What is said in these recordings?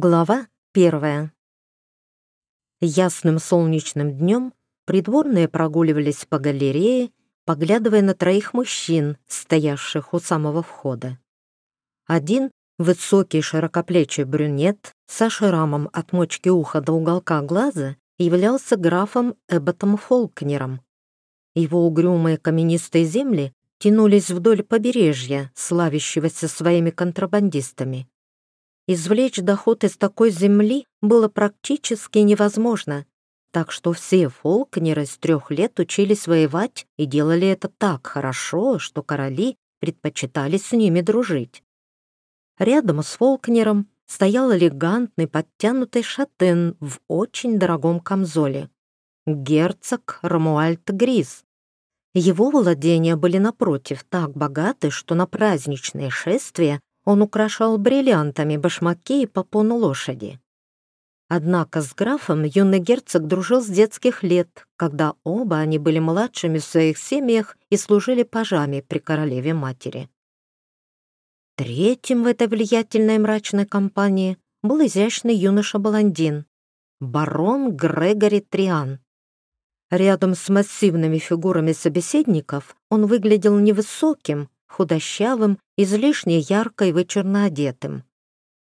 Глава первая. Ясным солнечным днем придворные прогуливались по галерее, поглядывая на троих мужчин, стоявших у самого входа. Один — высокий широкоплечий брюнет со шрамом от мочки уха до уголка глаза являлся графом Эбботом Фолкнером. Его угрюмые каменистые земли тянулись вдоль побережья, славящегося своими контрабандистами. Извлечь доход из такой земли было практически невозможно, так что все фолкнеры с трех лет учились воевать и делали это так хорошо, что короли предпочитали с ними дружить. Рядом с фолкнером стоял элегантный подтянутый шатен в очень дорогом камзоле. Герцог Рамуальд Грис. Его владения были напротив так богаты, что на праздничные шествия он украшал бриллиантами башмаки и попону лошади. Однако с графом юный герцог дружил с детских лет, когда оба они были младшими в своих семьях и служили пажами при королеве-матери. Третьим в этой влиятельной мрачной компании был изящный юноша-блондин, барон Грегори Триан. Рядом с массивными фигурами собеседников он выглядел невысоким, худощавым, излишне ярко и вычурно одетым.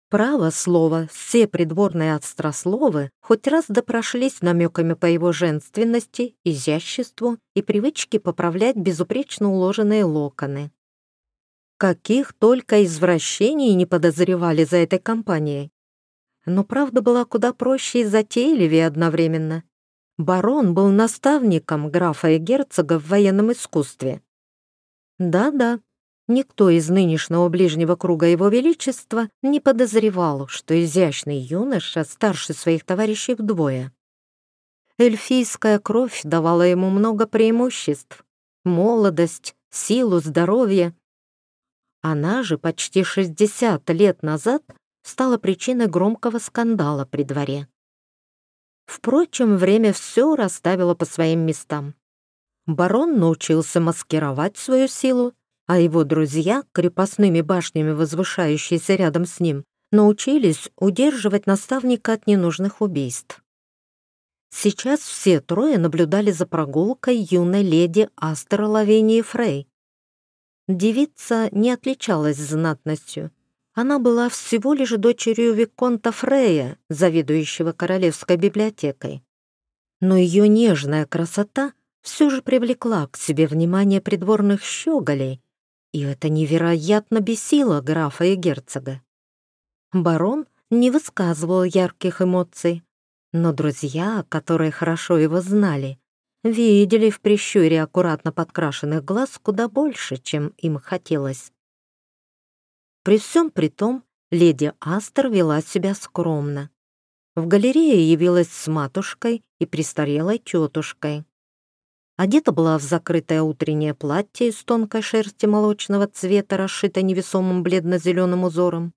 Право слово, все придворные острословы хоть раз допрошлись намеками по его женственности, изяществу и привычке поправлять безупречно уложенные локоны. Каких только извращений не подозревали за этой компанией. Но правда была куда проще и затейливее одновременно. Барон был наставником графа и герцога в военном искусстве. Да-да, Никто из нынешнего ближнего круга его величества не подозревал, что изящный юноша старше своих товарищей вдвое. Эльфийская кровь давала ему много преимуществ. Молодость, силу, здоровье. Она же почти 60 лет назад стала причиной громкого скандала при дворе. Впрочем, время все расставило по своим местам. Барон научился маскировать свою силу а его друзья, крепостными башнями возвышающиеся рядом с ним, научились удерживать наставника от ненужных убийств. Сейчас все трое наблюдали за прогулкой юной леди Астер Лавении Фрей. Девица не отличалась знатностью. Она была всего лишь дочерью Виконта Фрея, заведующего Королевской библиотекой. Но ее нежная красота все же привлекла к себе внимание придворных щеголей, и это невероятно бесило графа и герцога. Барон не высказывал ярких эмоций, но друзья, которые хорошо его знали, видели в прищуре аккуратно подкрашенных глаз куда больше, чем им хотелось. При всем при том, леди Астер вела себя скромно. В галерее явилась с матушкой и престарелой тетушкой. Одета была в закрытое утреннее платье из тонкой шерсти молочного цвета, расшитой невесомым бледно-зеленым узором.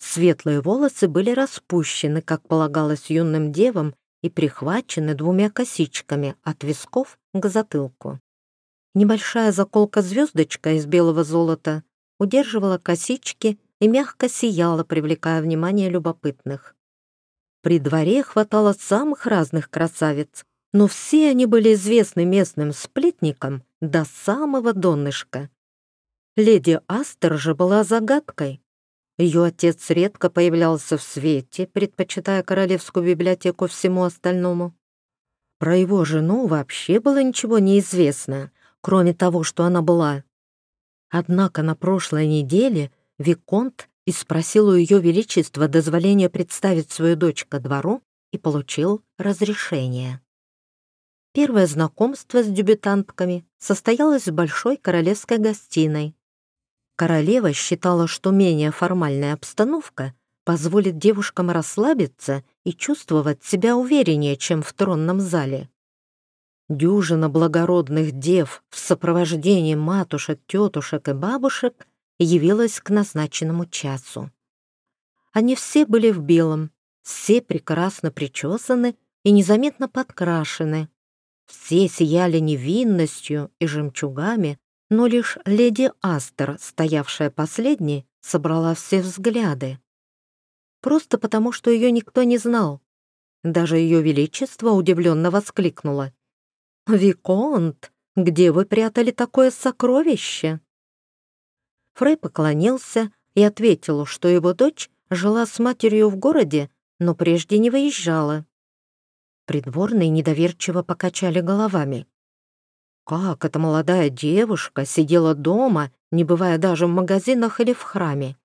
Светлые волосы были распущены, как полагалось юным девам, и прихвачены двумя косичками от висков к затылку. Небольшая заколка-звездочка из белого золота удерживала косички и мягко сияла, привлекая внимание любопытных. При дворе хватало самых разных красавиц, но все они были известны местным сплетникам до самого донышка. Леди Астер же была загадкой. Ее отец редко появлялся в свете, предпочитая королевскую библиотеку всему остальному. Про его жену вообще было ничего неизвестно, кроме того, что она была. Однако на прошлой неделе Виконт и спросил у Ее Величества дозволения представить свою дочь ко двору и получил разрешение. Первое знакомство с дебютантками состоялось в большой королевской гостиной. Королева считала, что менее формальная обстановка позволит девушкам расслабиться и чувствовать себя увереннее, чем в тронном зале. Дюжина благородных дев в сопровождении матушек, тетушек и бабушек явилась к назначенному часу. Они все были в белом, все прекрасно причесаны и незаметно подкрашены, все сияли невинностью и жемчугами, но лишь леди Астер, стоявшая последней, собрала все взгляды. просто потому, что ее никто не знал. Даже ее величество удивленно воскликнуло. «Виконт, где вы прятали такое сокровище?» Фрей поклонился и ответил, что его дочь жила с матерью в городе, но прежде не выезжала. Придворные недоверчиво покачали головами. Как эта молодая девушка сидела дома, не бывая даже в магазинах или в храме?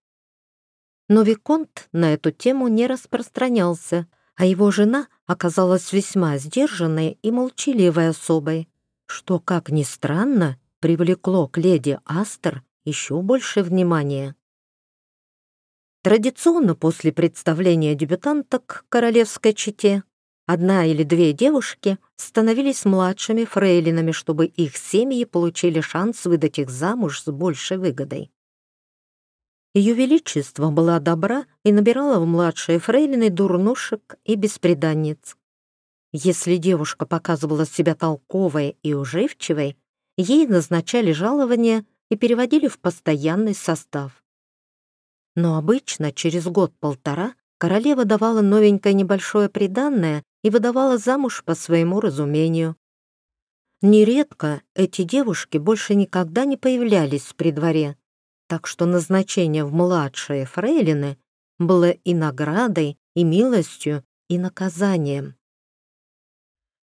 Но Виконт на эту тему не распространялся, а его жена оказалась весьма сдержанной и молчаливой особой, что, как ни странно, привлекло к леди Астер еще больше внимания. Традиционно после представления дебютанток королевской чете Одна или две девушки становились младшими фрейлинами, чтобы их семьи получили шанс выдать их замуж с большей выгодой. Ее Величество была добра и набирала в младшие фрейлины дурнушек и беспреданниц. Если девушка показывала себя толковой и уживчивой, ей назначали жалование и переводили в постоянный состав. Но обычно через год-полтора королева давала новенькое небольшое приданное и выдавала замуж по своему разумению. Нередко эти девушки больше никогда не появлялись при дворе, так что назначение в младшие фрейлины было и наградой, и милостью, и наказанием.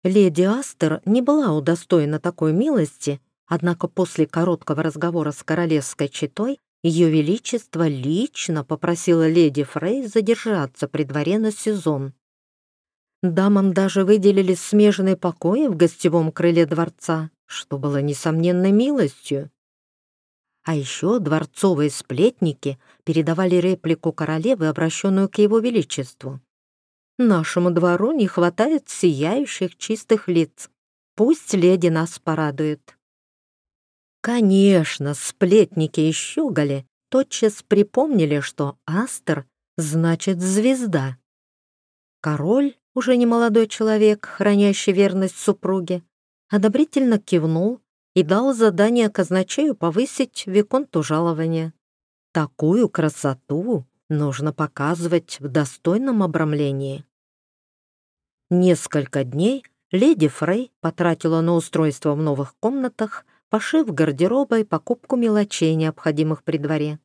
Леди Астер не была удостоена такой милости, однако после короткого разговора с королевской четой ее Величество лично попросило леди Фрей задержаться при дворе на сезон. Дамам даже выделили смежные покои в гостевом крыле дворца, что было несомненной милостью. А еще дворцовые сплетники передавали реплику королевы, обращенную к его величеству. «Нашему двору не хватает сияющих чистых лиц. Пусть леди нас порадует». Конечно, сплетники и щеголи тотчас припомнили, что Астер значит звезда. Король уже не молодой человек, хранящий верность супруге, одобрительно кивнул и дал задание казначею повысить виконту жалования. Такую красоту нужно показывать в достойном обрамлении. Несколько дней леди Фрей потратила на устройство в новых комнатах, пошив гардероба и покупку мелочей, необходимых при дворе.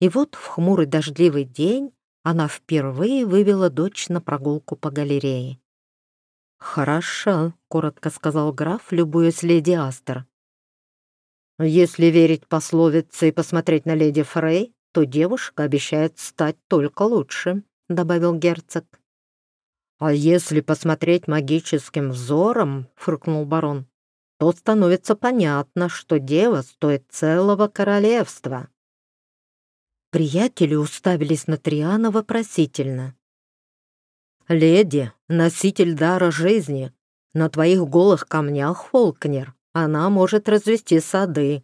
И вот в хмурый дождливый день она впервые вывела дочь на прогулку по галерее. «Хороша», — коротко сказал граф, любуясь леди Астер. «Если верить пословице и посмотреть на леди Фрей, то девушка обещает стать только лучше», — добавил герцог. «А если посмотреть магическим взором», — фыркнул барон, «то становится понятно, что дева стоит целого королевства». Приятели уставились на Триана вопросительно. «Леди, носитель дара жизни, на твоих голых камнях, Фолкнер, она может развести сады,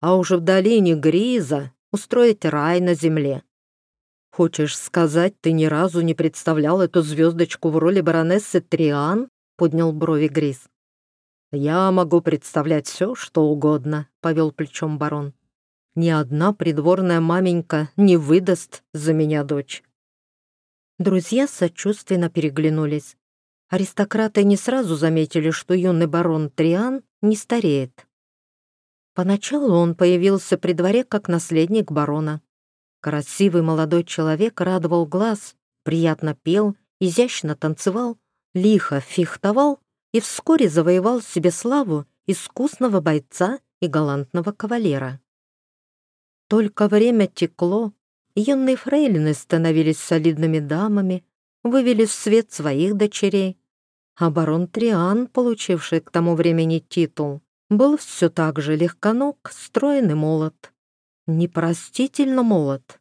а уже в долине Гриза устроить рай на земле. Хочешь сказать, ты ни разу не представлял эту звездочку в роли баронессы Триан?» — поднял брови Гриз. «Я могу представлять все, что угодно», — повел плечом барон ни одна придворная маменька не выдаст за меня дочь. Друзья сочувственно переглянулись. Аристократы не сразу заметили, что юный барон Триан не стареет. Поначалу он появился при дворе как наследник барона. Красивый молодой человек радовал глаз, приятно пел, изящно танцевал, лихо фехтовал и вскоре завоевал себе славу искусного бойца и галантного кавалера. Только время текло, юные фрейлины становились солидными дамами, вывели в свет своих дочерей, а барон Триан, получивший к тому времени титул, был все так же легконог, строен и молод. Непростительно молод.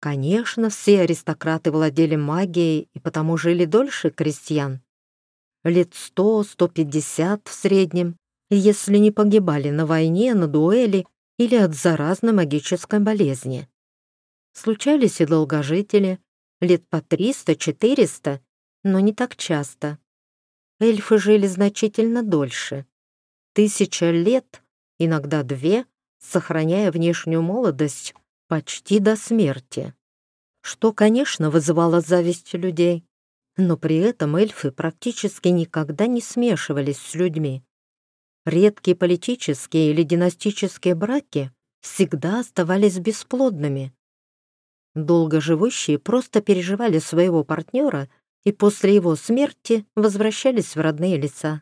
Конечно, все аристократы владели магией и потому жили дольше крестьян. Лет сто-сто пятьдесят в среднем, если не погибали на войне, на дуэли или от заразной магической болезни. Случались и долгожители, лет по 300-400, но не так часто. Эльфы жили значительно дольше. Тысяча лет, иногда две, сохраняя внешнюю молодость почти до смерти. что, конечно, вызывало зависть людей. Но при этом эльфы практически никогда не смешивались с людьми. Редкие политические или династические браки всегда оставались бесплодными. Долгоживущие просто переживали своего партнера и после его смерти возвращались в родные лица.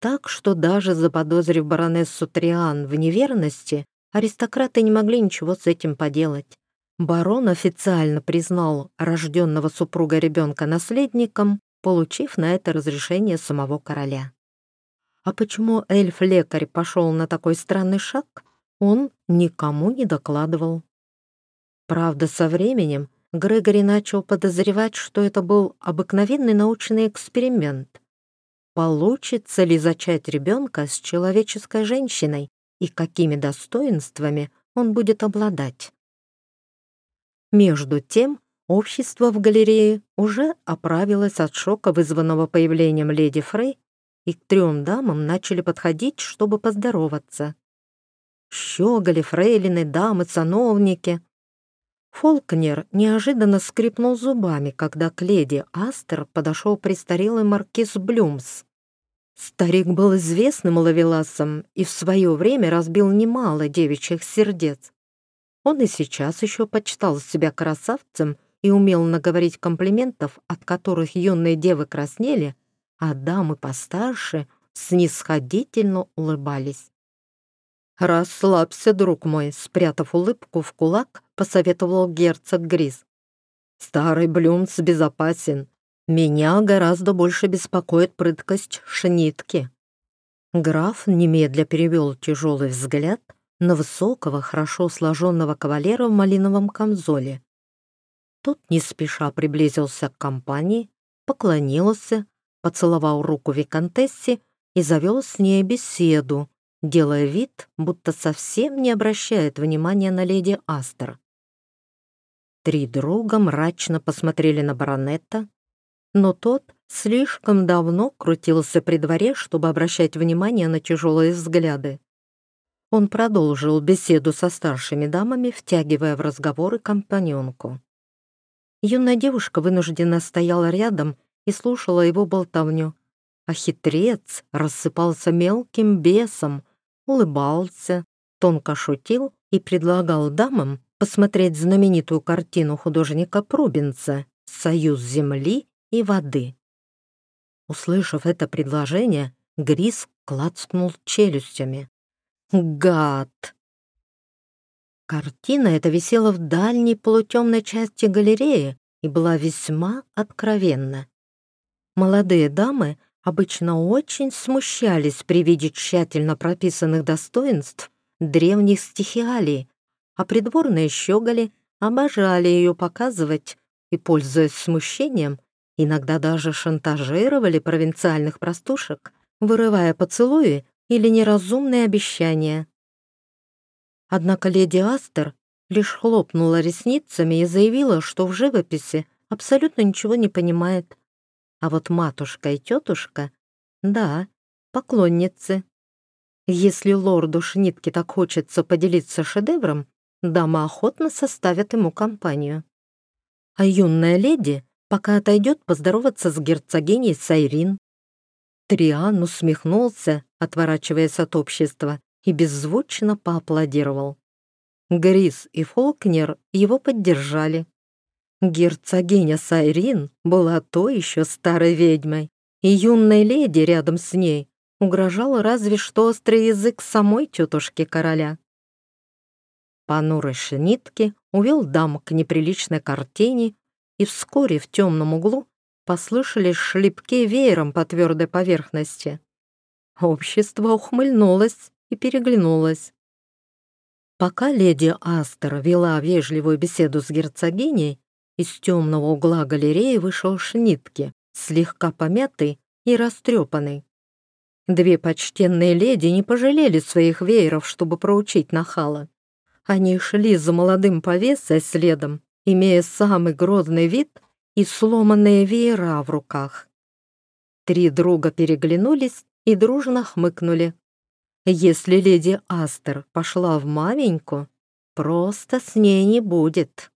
Так что даже заподозрив баронессу Триан в неверности, аристократы не могли ничего с этим поделать. Барон официально признал рожденного супруга ребенка наследником, получив на это разрешение самого короля. А почему эльф-лекарь пошел на такой странный шаг, он никому не докладывал. Правда, со временем Грегори начал подозревать, что это был обыкновенный научный эксперимент. Получится ли зачать ребенка с человеческой женщиной и какими достоинствами он будет обладать? Между тем, общество в галерее уже оправилось от шока, вызванного появлением леди Фрей, и к трем дамам начали подходить, чтобы поздороваться. Щеголи, фрейлины, дамы, сановники. Фолкнер неожиданно скрипнул зубами, когда к леди Астер подошел престарелый маркиз Блюмс. Старик был известным ловеласом и в свое время разбил немало девичьих сердец. Он и сейчас еще почитал себя красавцем и умел наговорить комплиментов, от которых юные девы краснели, а дамы постарше снисходительно улыбались. «Расслабься, друг мой», — спрятав улыбку в кулак, посоветовал герцог Гриз. «Старый Блюмс безопасен. Меня гораздо больше беспокоит прыткость шнитки». Граф немедля перевел тяжелый взгляд на высокого, хорошо сложенного кавалера в малиновом камзоле. Тот не спеша приблизился к компании, поклонился, поцеловал руку виконтессе и завел с ней беседу, делая вид, будто совсем не обращает внимания на леди Астер. Три друга мрачно посмотрели на баронета, но тот слишком давно крутился при дворе, чтобы обращать внимание на тяжелые взгляды. Он продолжил беседу со старшими дамами, втягивая в разговоры компаньонку. Юная девушка вынуждена стояла рядом и слушала его болтовню, а хитрец рассыпался мелким бесом, улыбался, тонко шутил и предлагал дамам посмотреть знаменитую картину художника Прубенца «Союз земли и воды». Услышав это предложение, Грис клацкнул челюстями. «Гад!» Картина эта висела в дальней полутемной части галереи и была весьма откровенна. Молодые дамы обычно очень смущались при виде тщательно прописанных достоинств древних стихиалий, а придворные щеголи обожали ее показывать и, пользуясь смущением, иногда даже шантажировали провинциальных простушек, вырывая поцелуи или неразумные обещания. Однако леди Астер лишь хлопнула ресницами и заявила, что в живописи абсолютно ничего не понимает, а вот матушка и тетушка, да, поклонницы. Если лорду Шнитке так хочется поделиться шедевром, дама охотно составит ему компанию. А юная леди пока отойдет поздороваться с герцогиней Сайрин. Триан усмехнулся, отворачиваясь от общества, и беззвучно поаплодировал. Грис и Фолкнер его поддержали. Герцогиня Сайрин была то еще старой ведьмой, и юной леди рядом с ней угрожал разве что острый язык самой тетушки короля. Понурый шинитки увел дам к неприличной картине, и вскоре в темном углу послышались шлепки веером по твердой поверхности. Общество ухмыльнулось и переглянулось. Пока леди Астер вела вежливую беседу с герцогиней, из темного угла галереи вышел Шнитке, слегка помятый и растрепанный. Две почтенные леди не пожалели своих вееров, чтобы проучить нахала. Они шли за молодым повесой следом, имея самый грозный вид и сломанные веера в руках. Три друга переглянулись и дружно хмыкнули. Если леди Астер пошла в маменьку, просто с ней не будет.